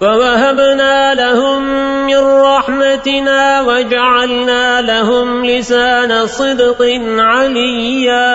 فوهبنا لَهُم مِّن رَّحْمَتِنَا وَجَعَلْنَا لَهُمْ لِسَانَ صِدْقٍ عَلِيًّا.